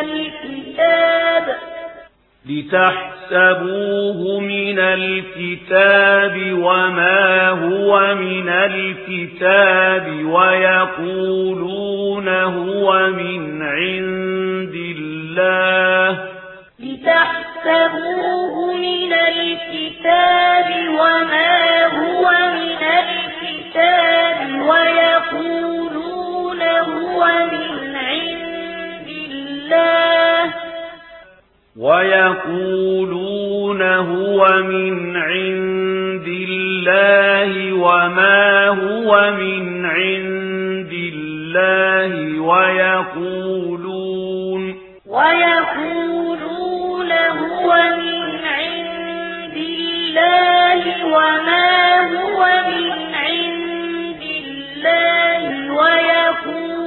الكتاب. لتحسبوه من الكتاب وما هو من الكتاب ويقولون هو من عند الله. لتحسبوه من الكتاب وما هو من الكتاب ويقولون هو من ويقولون هو من عند الله وما هو من عند الله ويقولون ويقولون هو من عند الله وما هو من عند الله ويقولون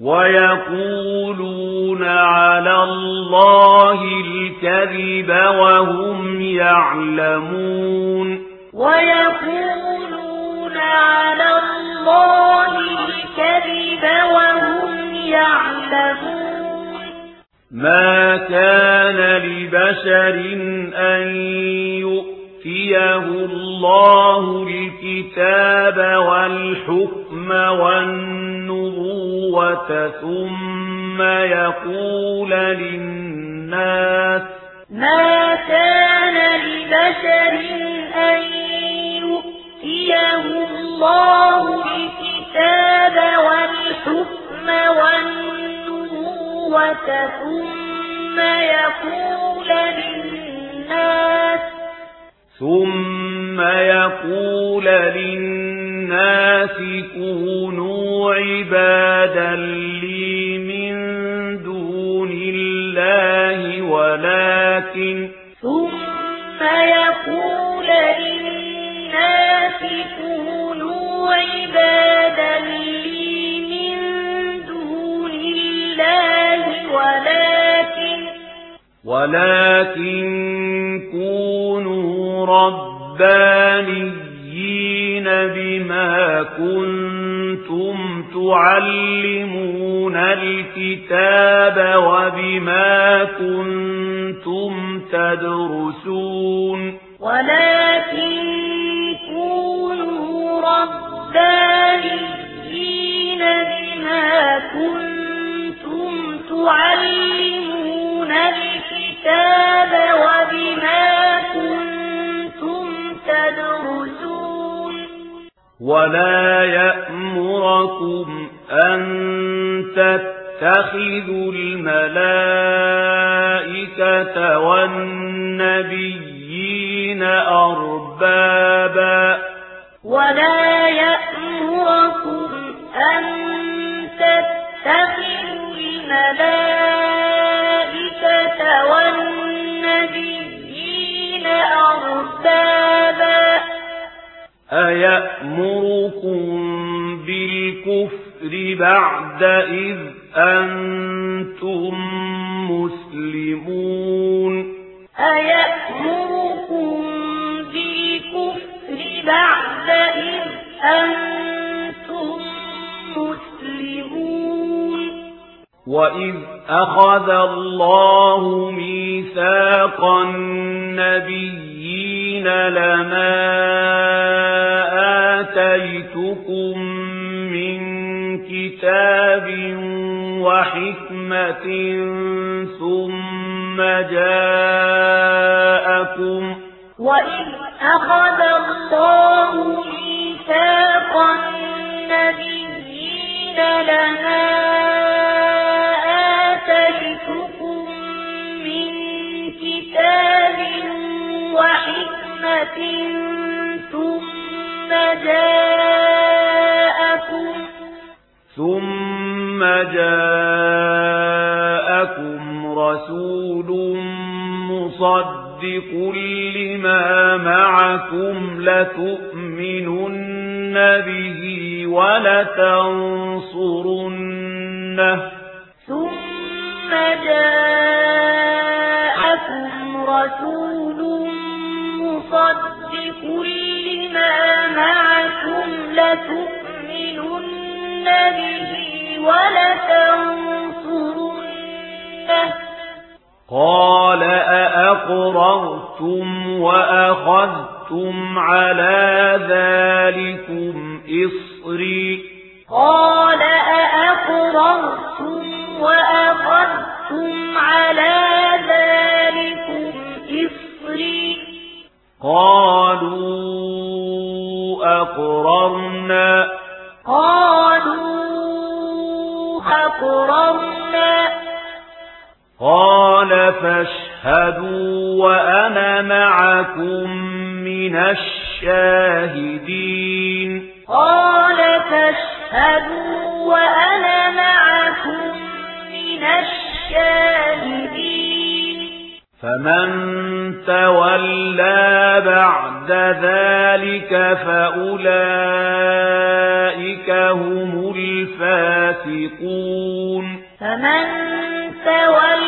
ويقولون على الله الكذب وهم يعلمون ويقولون على الله الكذب وهم يعلمون ما كان لبشر أن يؤتيه الله الكتاب والحكم الحكم والنبوة ثم يقول للناس ما كان لبشر أن يؤتيه الله الكتاب والحكم والنبوة ثم يقول للناس ثم يقول للناس الناس كونوا عبادا لي من دون الله ولكن ثم يقول للناس كونوا عبادا لي من دون الله ولكن ولكن كونوا ربانيين بما كنتم تعلمون الكتاب وبما كنتم تدرسون ولكن كونوا ربانيين بما كنتم ولا يأمركم أن تتخذوا الملائكة والنبيين أربابا ولا يأمركم أن تتخذوا الملائكة والنبيين أربابا أيأمركم بالكفر بعد إذ أنتم مسلمون أيأمركم بالكفر بعد إذ أنتم مسلمون وإذ أخذ الله ميثاق النبيين لما آتيتكم من كتاب وحكمة ثم جاءكم وإذ أخذ الله ميثاق النبيين لما آتيتكم من كتاب وحكمة ثم جاءكم ثم جاءكم رسول مصدق لما معكم لتؤمنن به ولتنصرنه ثم جاءكم رسول مصدق لما معكم لتؤمنن به قال أأقررتم وأخذتم على ذلكم إصري. قال أأقررتم وأخذتم على ذلكم فاشهدوا وأنا معكم من الشاهدين قال فاشهدوا وأنا معكم من الشاهدين فمن تولى بعد ذلك فأولئك هم الفاسقون فمن تولى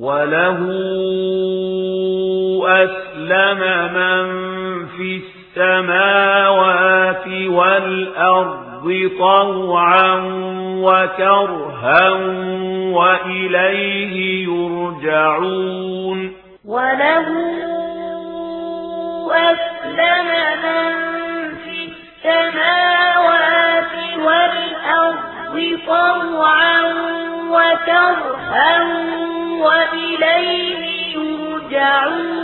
وله أسلم من في السماوات والأرض طوعا وكرها وإليه يرجعون وله أسلم من في السماوات والأرض طوعا وكرها وإليه يرجعون.